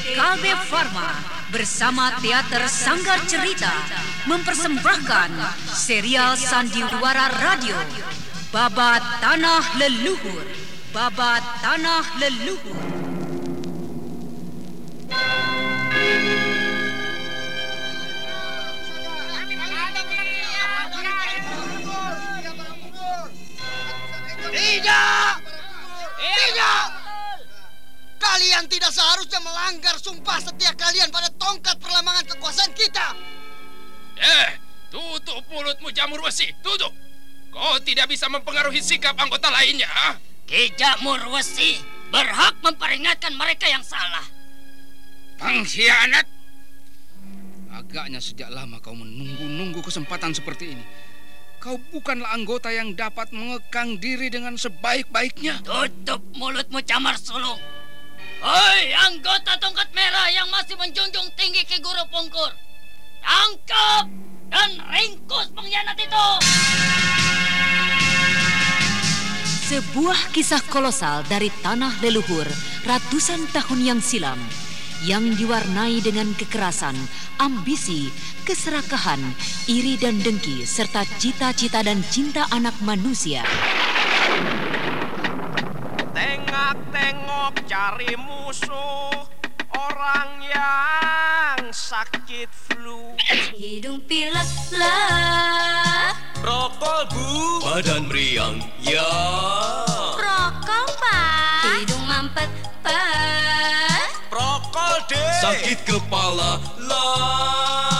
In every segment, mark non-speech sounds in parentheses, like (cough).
PT Kalbe Farma bersama Teater Sanggar Cerita mempersembahkan serial Sandiwara Radio Babat Tanah Leluhur Babat Tanah Leluhur Tidak! Tidak! Kalian tidak seharusnya melanggar sumpah setia kalian pada tongkat perlambangan kekuasaan kita. Eh, tutup mulutmu jamur besi, tutup. Kau tidak bisa mempengaruhi sikap anggota lainnya. Ki Jamur Wesi berhak memperingatkan mereka yang salah. Pengkhianat! Agaknya sejak lama kau menunggu-nunggu kesempatan seperti ini. Kau bukanlah anggota yang dapat mengekang diri dengan sebaik-baiknya. Tutup mulutmu Camar Sulung. Hei anggota tongkat merah yang masih menjunjung tinggi Ki Guru Pungkur. Tangkap dan ringkus pengkhianat itu. Sebuah kisah kolosal dari tanah leluhur ratusan tahun yang silam yang diwarnai dengan kekerasan, ambisi, keserakahan, iri dan dengki serta cita-cita dan cinta anak manusia. Tengok-tengok cari musuh Orang yang sakit flu. Hidung pilek lah. Rokol bu. Badan meriang Ya. Rokok pak. Hidung mampet pak. Rokol deh Sakit kepala lah. Rokok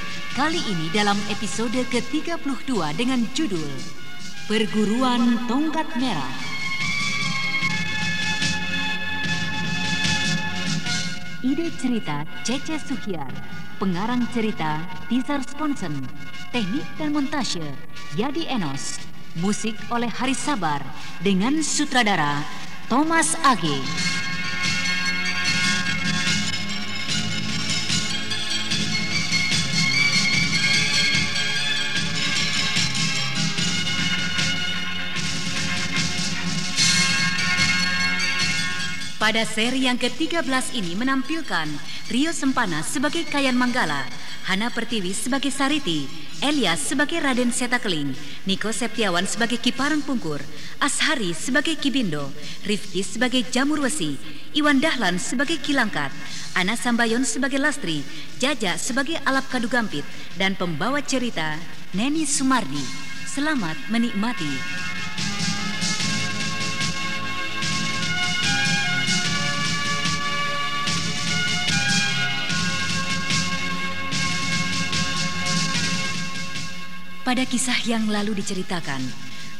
kali ini dalam episode ke-32 dengan judul Perguruan Tongkat Merah. Ide cerita Cece Suhyar, pengarang cerita Tizar Sponsen, teknik dan montase Yadi Enos, musik oleh Haris Sabar dengan sutradara Thomas Age. Pada seri yang ke-13 ini menampilkan Rio Sempana sebagai Kayan Manggala, Hana Pertiwi sebagai Sariti, Elias sebagai Raden Setakeling, Niko Septiawan sebagai Kiparang Pungkur, Ashari sebagai Kibindo, Rifki sebagai Jamur Wesi, Iwan Dahlan sebagai Kilangkat, Ana Sambayon sebagai Lastri, Jaja sebagai Alap Kadu Gampit, dan pembawa cerita Neni Sumardi. Selamat menikmati. Pada kisah yang lalu diceritakan,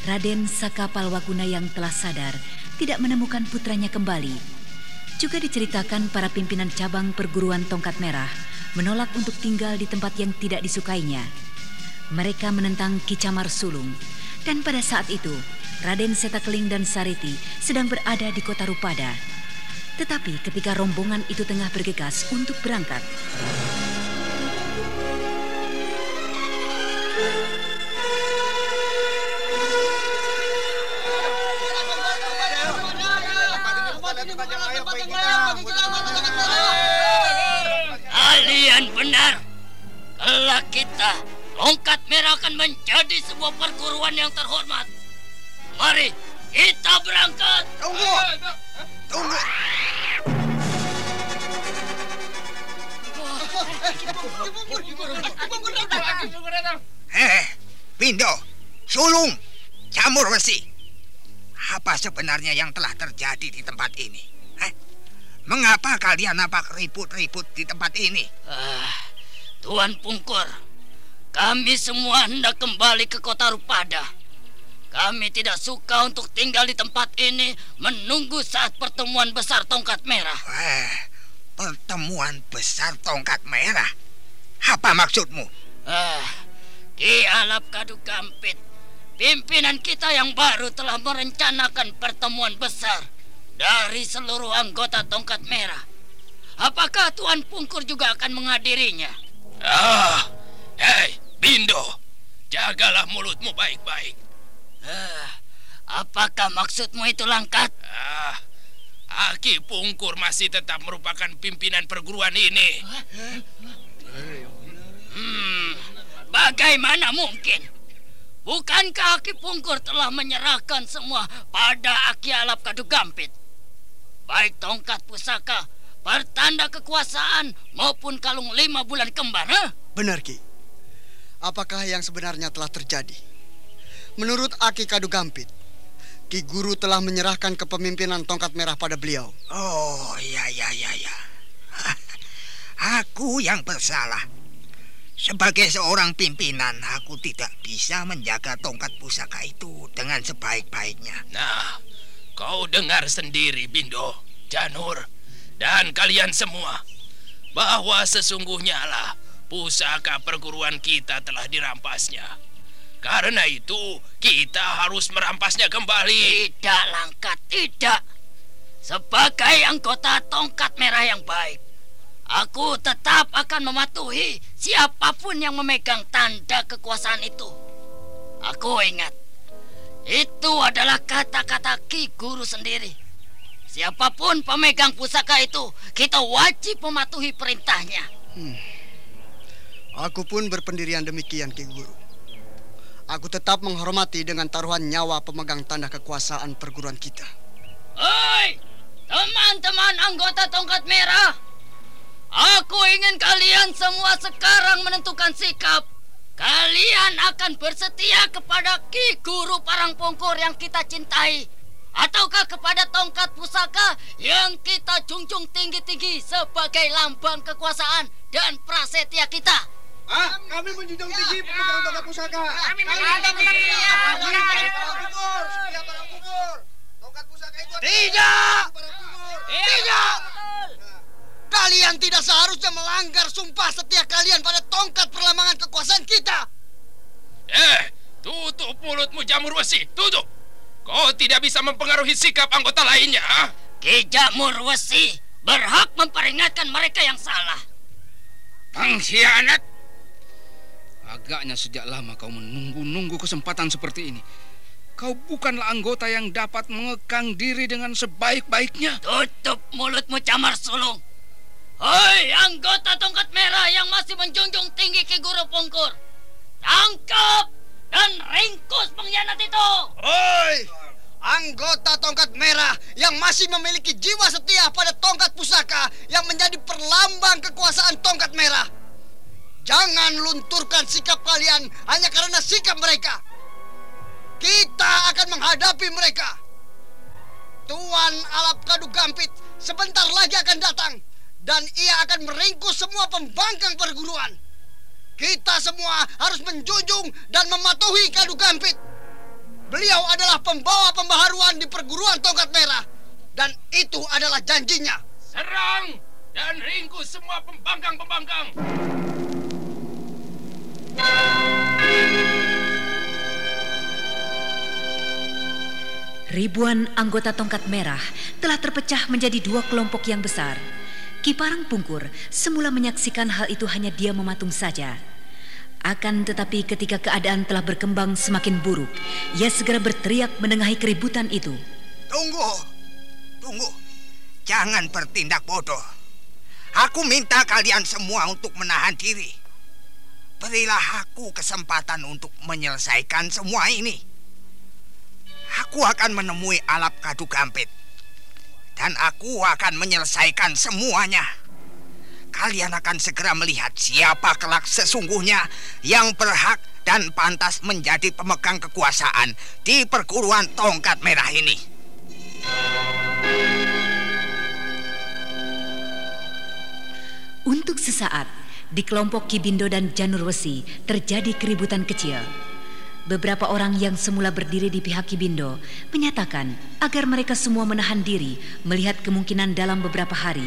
Raden Sakapal Wakuna yang telah sadar tidak menemukan putranya kembali. Juga diceritakan para pimpinan cabang perguruan tongkat merah menolak untuk tinggal di tempat yang tidak disukainya. Mereka menentang Kicamar Sulung dan pada saat itu Raden Setakeling dan Sariti sedang berada di kota Rupada. Tetapi ketika rombongan itu tengah bergegas untuk berangkat, Kalian benar. Kelak kita, tongkat merah akan menjadi sebuah perguruan yang terhormat. Mari, kita berangkat. Tunggu! Tunggu! Eh, Pindo, Sulung, Jamur Besi. Apa sebenarnya yang telah terjadi di tempat ini? Eh? Mengapa kalian nampak ribut-ribut di tempat ini? Ah, Tuan Pungkur, kami semua hendak kembali ke kota Rupada. Kami tidak suka untuk tinggal di tempat ini menunggu saat pertemuan besar tongkat merah. Eh, pertemuan besar tongkat merah? Apa maksudmu? Ah, Ki Alap Kadu Gampit, pimpinan kita yang baru telah merencanakan pertemuan besar dari seluruh anggota tongkat merah. Apakah Tuan Pungkur juga akan menghadirinya? Ah, hei, Bindo, jagalah mulutmu baik-baik. Ah, apakah maksudmu itu langkat? Ah, Aki Pungkur masih tetap merupakan pimpinan perguruan ini. Hmm, bagaimana mungkin? Bukankah Aki Pungkur telah menyerahkan semua pada Aki Alap Kadu Gampit? Baik tongkat pusaka, pertanda kekuasaan maupun kalung lima bulan kembar, huh? Benar, Ki. Apakah yang sebenarnya telah terjadi? Menurut Aki Kadu Gampit, Ki Guru telah menyerahkan kepemimpinan tongkat merah pada beliau. Oh, ya, ya, ya, ya. (laughs) Aku yang bersalah. Sebagai seorang pimpinan, aku tidak bisa menjaga tongkat pusaka itu dengan sebaik-baiknya. Nah, kau dengar sendiri, Bindo, Janur, dan kalian semua, bahwa sesungguhnya lah pusaka perguruan kita telah dirampasnya. Karena itu, kita harus merampasnya kembali. Tidak, Langkat, tidak. Sebagai anggota tongkat merah yang baik, aku tetap akan mematuhi siapa pun yang memegang tanda kekuasaan itu. Aku ingat, itu adalah kata-kata Ki Guru sendiri. Siapa pun pemegang pusaka itu, kita wajib mematuhi perintahnya. Aku pun berpendirian demikian, Ki Guru. Aku tetap menghormati dengan taruhan nyawa pemegang tanda kekuasaan perguruan kita. Hei, teman-teman anggota tongkat merah. Aku ingin kalian semua sekarang menentukan sikap. Kalian akan bersetia kepada Ki Guru Parang Pongkor yang kita cintai. Ataukah kepada tongkat pusaka yang kita junjung tinggi-tinggi sebagai lambang kekuasaan dan prasetya kita? Ah, kami menjunjung tinggi pemegang tongkat pusaka. Kami menjunjung tinggi. Tidak! Tidak! Kalian tidak seharusnya melanggar sumpah setia kalian pada tongkat perlambangan kekuasaan kita. Eh, tutup mulutmu jamur besi, tutup. Kau tidak bisa mempengaruhi sikap anggota lainnya. Ki Jamur Wesi berhak memperingatkan mereka yang salah. Pengkhianat! Agaknya sejak lama kau menunggu-nunggu kesempatan seperti ini. Kau bukanlah anggota yang dapat mengekang diri dengan sebaik-baiknya. Tutup mulutmu camar sulung. Hei anggota tongkat merah yang masih menjunjung tinggi Ki Guru Pungkur. Tangkap dan ringkus pengkhianat itu. Oi! Anggota tongkat merah yang masih memiliki jiwa setia pada tongkat pusaka yang menjadi perlambang kekuasaan tongkat merah. Jangan lunturkan sikap kalian hanya karena sikap mereka. Kita akan menghadapi mereka. Tuan Alap Kadu Gampit sebentar lagi akan datang dan ia akan meringkus semua pembangkang perguruan. Kita semua harus menjunjung dan mematuhi Kadu Gampit. Beliau adalah pembawa pembaharuan di perguruan tongkat merah dan itu adalah janjinya. Serang dan ringkus semua pembangkang-pembangkang. Ribuan anggota tongkat merah telah terpecah menjadi dua kelompok yang besar. Kiparang Pungkur semula menyaksikan hal itu hanya dia mematung saja. Akan tetapi ketika keadaan telah berkembang semakin buruk, ia segera berteriak menengahi keributan itu. Tunggu, tunggu. Jangan bertindak bodoh. Aku minta kalian semua untuk menahan diri. Berilah aku kesempatan untuk menyelesaikan semua ini. Aku akan menemui Alap Kadu Gampit. Dan aku akan menyelesaikan semuanya. kalian akan segera melihat siapa kelak sesungguhnya yang berhak dan pantas menjadi pemegang kekuasaan di perguruan tongkat merah ini. Untuk sesaat, di kelompok Kibindo dan Janur Wesi terjadi keributan kecil. Beberapa orang yang semula berdiri di pihak Kibindo menyatakan agar mereka semua menahan diri melihat kemungkinan dalam beberapa hari.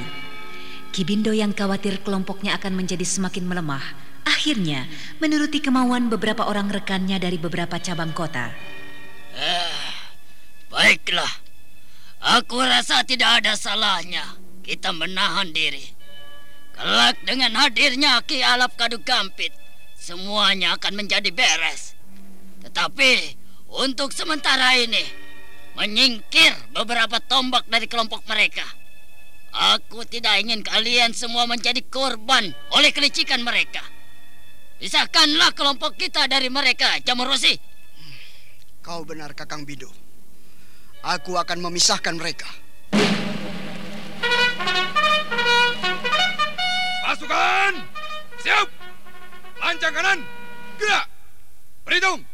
Kibindo yang khawatir kelompoknya akan menjadi semakin melemah, akhirnya menuruti kemauan beberapa orang rekannya dari beberapa cabang kota. Eh, baiklah. Aku rasa tidak ada salahnya kita menahan diri. Kelak dengan hadirnya Ki Alap Kadu Gampit, semuanya akan menjadi beres. Tetapi untuk sementara ini, menyingkir beberapa tombak dari kelompok mereka. Aku tidak ingin kalian semua menjadi korban oleh kelicikan mereka. Pisahkanlah kelompok kita dari mereka, Jamur Rosi. Kau benar Kakang Bido. Aku akan memisahkan mereka. Pasukan! Siap! Lancang kanan! Gerak! Berhitung!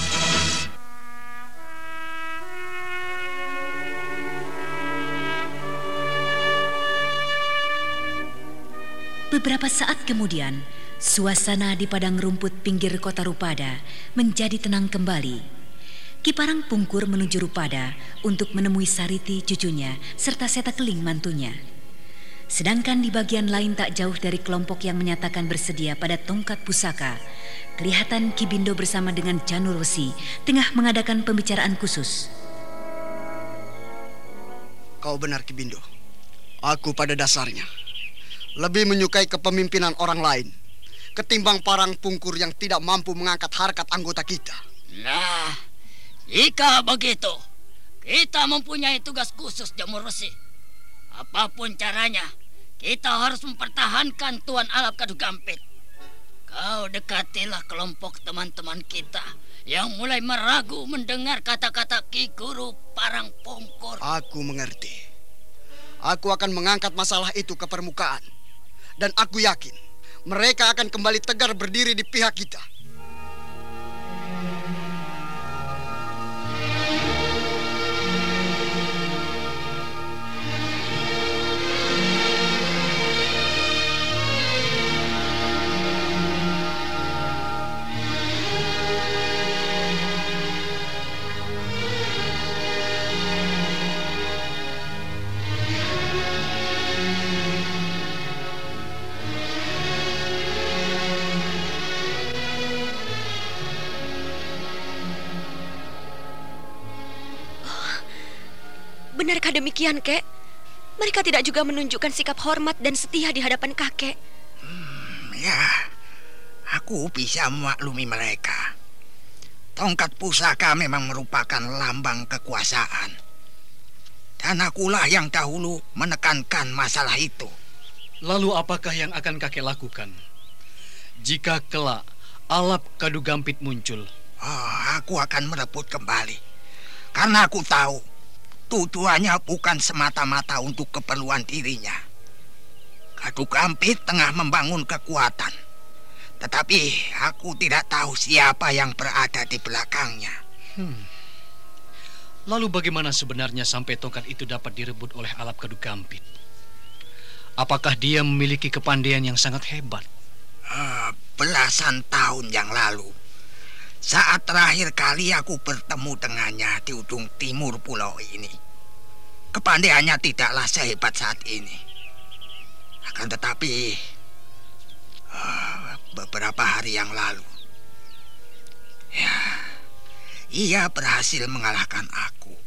Beberapa saat kemudian, suasana di padang rumput pinggir kota Rupada menjadi tenang kembali. Kiparang Pungkur menuju Rupada untuk menemui Sariti cucunya serta Seta Keling mantunya. Sedangkan di bagian lain tak jauh dari kelompok yang menyatakan bersedia pada tongkat pusaka, kelihatan Kibindo bersama dengan Janur Wesi tengah mengadakan pembicaraan khusus. Kau benar Kibindo. Aku pada dasarnya lebih menyukai kepemimpinan orang lain ketimbang parang pungkur yang tidak mampu mengangkat harkat anggota kita. Nah, jika begitu, kita mempunyai tugas khusus Jamur Resi. Apa pun caranya, kita harus mempertahankan Tuan Alap Kadu Gampit. Kau dekatilah kelompok teman-teman kita yang mulai meragu mendengar kata-kata Ki Guru Parang Pungkur. Aku mengerti. Aku akan mengangkat masalah itu ke permukaan. Dan aku yakin mereka akan kembali tegar berdiri di pihak kita. Benarkah demikian, Kek? Mereka tidak juga menunjukkan sikap hormat dan setia di hadapan kakek. Ya, aku bisa memaklumi mereka. Tongkat pusaka memang merupakan lambang kekuasaan. Dan akulah yang dahulu menekankan masalah itu. Lalu apakah yang akan kakek lakukan? Jika kelak alap kadu gampit muncul. Oh, aku akan merebut kembali. Karena aku tahu tujuannya bukan semata-mata untuk keperluan dirinya. Kadu Gampit tengah membangun kekuatan. Tetapi aku tidak tahu siapa yang berada di belakangnya. Hmm. Lalu bagaimana sebenarnya sampai tongkat itu dapat direbut oleh alap kadu gampit? Apakah dia memiliki kepandaian yang sangat hebat? Uh, belasan tahun yang lalu. Saat terakhir kali aku bertemu dengannya di ujung timur pulau ini. Kepandaiannya tidaklah sehebat saat ini. Akan tetapi, ah, beberapa hari yang lalu, ya, ia berhasil mengalahkan aku.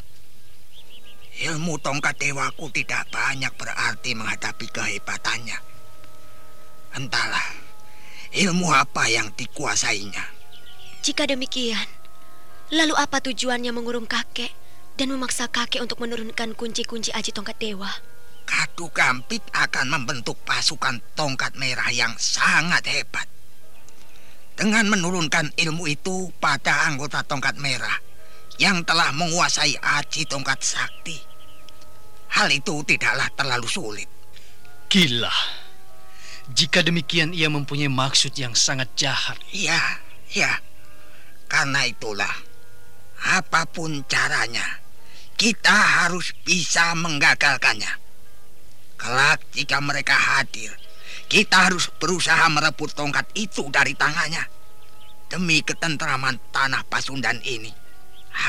Ilmu tongkat dewaku tidak banyak berarti menghadapi kehebatannya. Entahlah, ilmu apa yang dikuasainya. Jika demikian, lalu apa tujuannya mengurung kakek dan memaksa kakek untuk menurunkan kunci-kunci aji tongkat dewa? Kadu Gampit akan membentuk pasukan tongkat merah yang sangat hebat. Dengan menurunkan ilmu itu pada anggota tongkat merah yang telah menguasai aji tongkat sakti. Hal itu tidaklah terlalu sulit. Gila. Jika demikian ia mempunyai maksud yang sangat jahat. Iya, ya. Karena itulah, apa pun caranya, kita harus bisa menggagalkannya. Kelak jika mereka hadir, kita harus berusaha merebut tongkat itu dari tangannya. Demi ketentraman tanah Pasundan ini,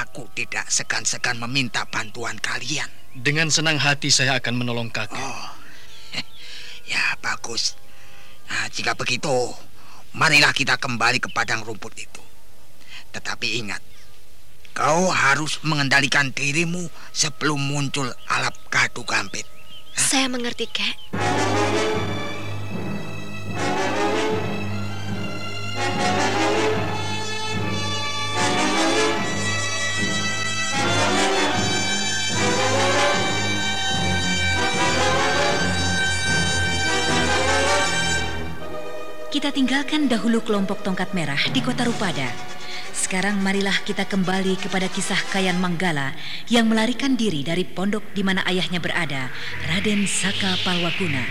aku tidak segan-segan meminta bantuan kalian. Dengan senang hati saya akan menolong kakek. Oh, (laughs) ya bagus. Nah, jika begitu, marilah kita kembali ke padang rumput itu. Tetapi ingat, kau harus mengendalikan dirimu sebelum muncul alap kadu gampit. Saya mengerti, kek. Kita tinggalkan dahulu kelompok tongkat merah di kota Rupada. Sekarang marilah kita kembali kepada kisah Kayan Manggala yang melarikan diri dari pondok di mana ayahnya berada, Raden Saka Palwakuna.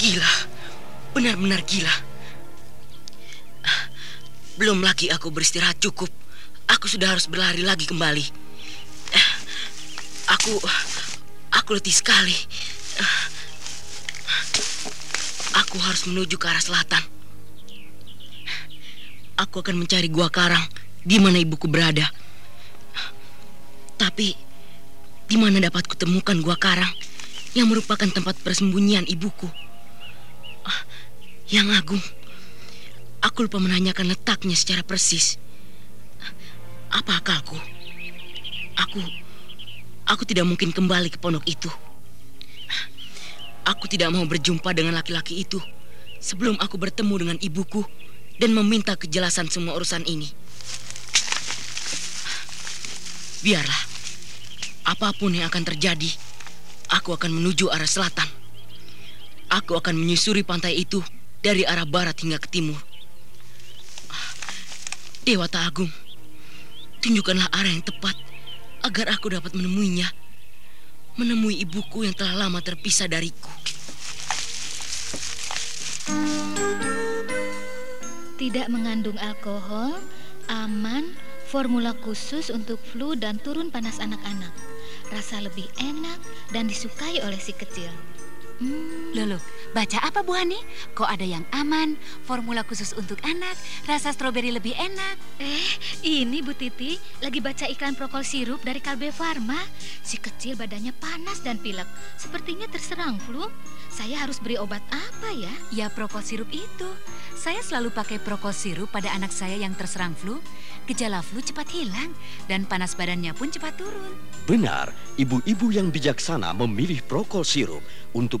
Gila, benar-benar gila. Belum lagi aku beristirahat cukup. Aku sudah harus berlari lagi kembali. Aku, aku letih sekali. Aku harus menuju ke arah selatan. Aku akan mencari gua karang di mana ibuku berada. Tapi di mana dapat kutemukan gua karang yang merupakan tempat persembunyian ibuku? Yang Agung, aku lupa menanyakan letaknya secara persis. Apa akalku? Aku, aku tidak mungkin kembali ke pondok itu. Aku tidak mau berjumpa dengan laki-laki itu sebelum aku bertemu dengan ibuku dan meminta kejelasan semua urusan ini. Biarlah, apa pun yang akan terjadi, aku akan menuju arah selatan. Aku akan menyusuri pantai itu dari arah barat hingga ke timur. Dewata Agung, tunjukkanlah arah yang tepat agar aku dapat menemuinya. Menemui ibuku yang telah lama terpisah dariku. Tidak mengandung alkohol, aman, formula khusus untuk flu dan turun panas anak-anak. Rasa lebih enak dan disukai oleh si kecil. Hmm. Loh, loh, baca apa Bu Hani? Kok ada yang aman, formula khusus untuk anak, rasa stroberi lebih enak? Eh, ini Bu Titi lagi baca iklan prokol sirup dari Kalbe Farma. Si kecil badannya panas dan pilek, sepertinya terserang flu. Saya harus beri obat apa ya? Ya prokol sirup itu. Saya selalu pakai prokol sirup pada anak saya yang terserang flu. Gejala flu cepat hilang dan panas badannya pun cepat turun. Benar, ibu-ibu yang bijaksana memilih prokol sirup untuk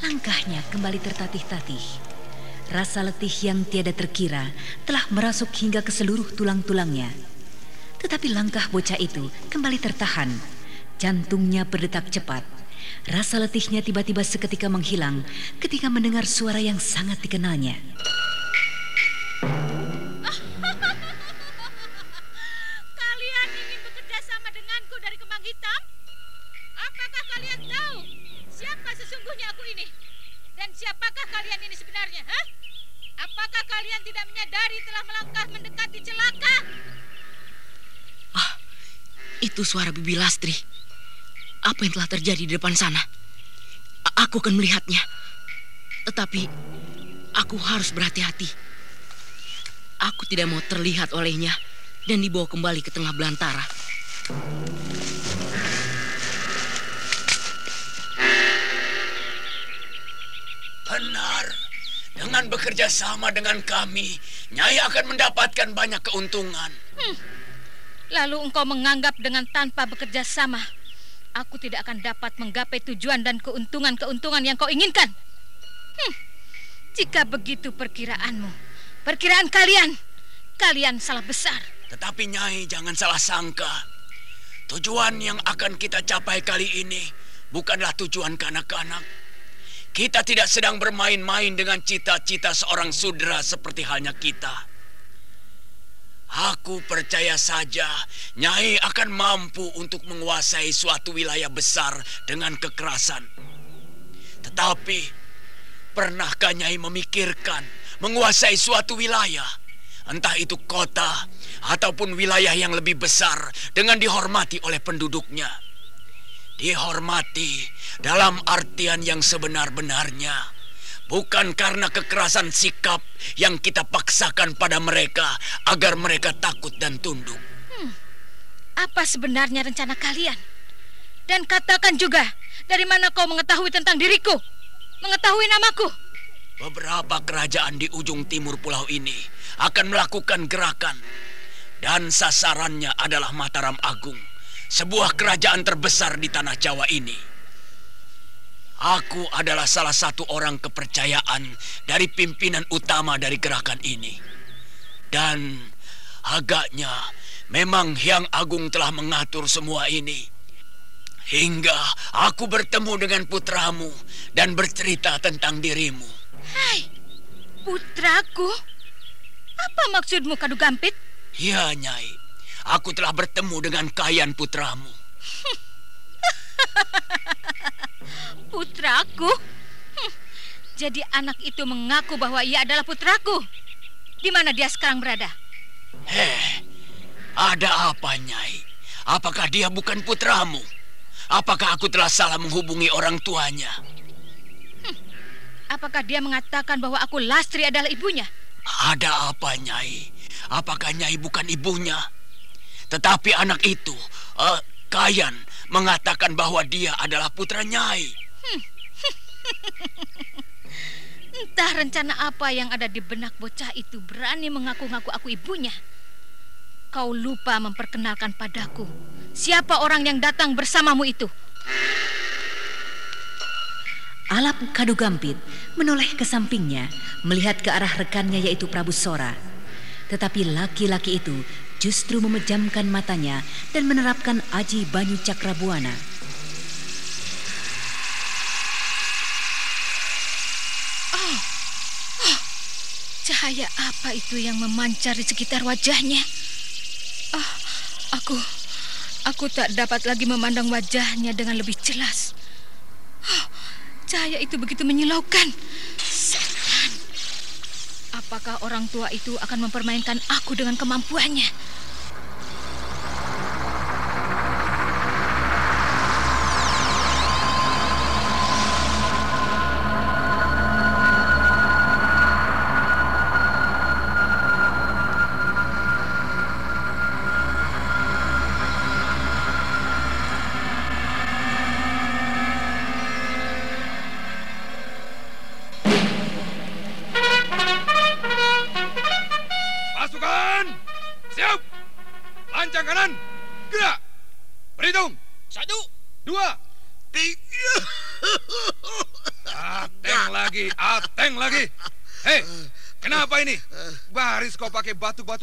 Langkahnya kembali tertatih-tatih. Rasa letih yang tiada terkira telah merasuk hingga ke seluruh tulang-tulangnya. Tetapi langkah bocah itu kembali tertahan. Jantungnya berdetak cepat. Rasa letihnya tiba-tiba seketika menghilang ketika mendengar suara yang sangat dikenalnya. Apakah kalian tidak menyadari telah melangkah mendekati celaka? Itu suara Bibi Lastri. Apa yang telah terjadi di depan sana? A- aku akan melihatnya. Tetapi aku harus berhati-hati. Aku tidak mau terlihat olehnya dan dibawa kembali ke tengah belantara. Dengan bekerja sama dengan kami, Nyai akan mendapatkan banyak keuntungan. Hmm. Lalu engkau menganggap dengan tanpa bekerja sama, aku tidak akan dapat menggapai tujuan dan keuntungan-keuntungan yang kau inginkan. Hmm. Jika begitu perkiraanmu, perkiraan kalian, kalian salah besar. Tetapi Nyai jangan salah sangka. Tujuan yang akan kita capai kali ini bukanlah tujuan kanak-kanak. Kita tidak sedang bermain-main dengan cita-cita seorang sudra seperti halnya kita. Aku percaya saja Nyai akan mampu untuk menguasai suatu wilayah besar dengan kekerasan. Tetapi, pernahkah Nyai memikirkan menguasai suatu wilayah, entah itu kota ataupun wilayah yang lebih besar dengan dihormati oleh penduduknya? Dihormati dalam artian yang sebenar-benarnya bukan karena kekerasan sikap yang kita paksakan pada mereka agar mereka takut dan tunduk. Hmm. Apa sebenarnya rencana kalian? Dan katakan juga, dari mana kau mengetahui tentang diriku? Mengetahui namaku? Beberapa kerajaan di ujung timur pulau ini akan melakukan gerakan dan sasarannya adalah Mataram Agung, sebuah kerajaan terbesar di tanah Jawa ini. Aku adalah salah satu orang kepercayaan dari pimpinan utama dari gerakan ini. Dan agaknya memang Hyang Agung telah mengatur semua ini. Hingga aku bertemu dengan putramu dan bercerita tentang dirimu. Hai, putraku? Apa maksudmu, Kadu Gampit? Ya, Nyai. Aku telah bertemu dengan Kayan putramu. Putraku? Hm, Jadi anak itu mengaku bahwa ia adalah putraku. Di mana dia sekarang berada? Heh, ada apa, Nyai? Apakah dia bukan putramu? Apakah aku telah salah menghubungi orang tuanya? Apakah dia mengatakan bahwa aku Lastri adalah ibunya? Ada apa, Nyai? Apakah Nyai bukan ibunya? Tetapi anak itu, eh, Kayan, mengatakan bahwa dia adalah putra Nyai. (laughs) Entah rencana apa yang ada di benak bocah itu berani mengaku-ngaku aku ibunya. Kau lupa memperkenalkan padaku siapa orang yang datang bersamamu itu. Alap Kadu Gampit menoleh ke sampingnya melihat ke arah rekannya yaitu Prabu Sora. Tetapi laki-laki itu justru memejamkan matanya dan menerapkan aji Banyu Cakrabuana. Cahaya apa itu yang memancar di sekitar wajahnya? Oh, aku, aku tak dapat lagi memandang wajahnya dengan lebih jelas. Oh, cahaya itu begitu menyilaukan. Setan. Apakah orang tua itu akan mempermainkan aku dengan kemampuannya?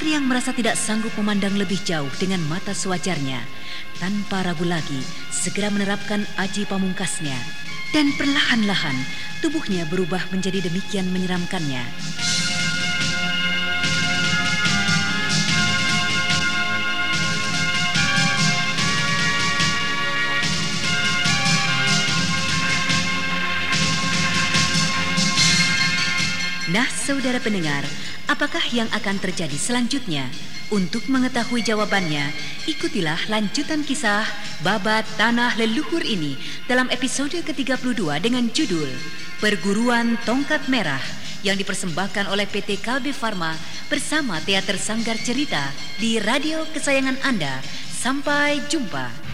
Lastri yang merasa tidak sanggup memandang lebih jauh dengan mata sewajarnya, tanpa ragu lagi segera menerapkan aji pamungkasnya. Dan perlahan-lahan tubuhnya berubah menjadi demikian menyeramkannya. Nah, saudara pendengar, apakah yang akan terjadi selanjutnya? Untuk mengetahui jawabannya, ikutilah lanjutan kisah Babat Tanah Leluhur ini dalam episode ke-32 dengan judul Perguruan Tongkat Merah yang dipersembahkan oleh PT Kalbe Farma bersama Teater Sanggar Cerita di radio kesayangan Anda. Sampai jumpa.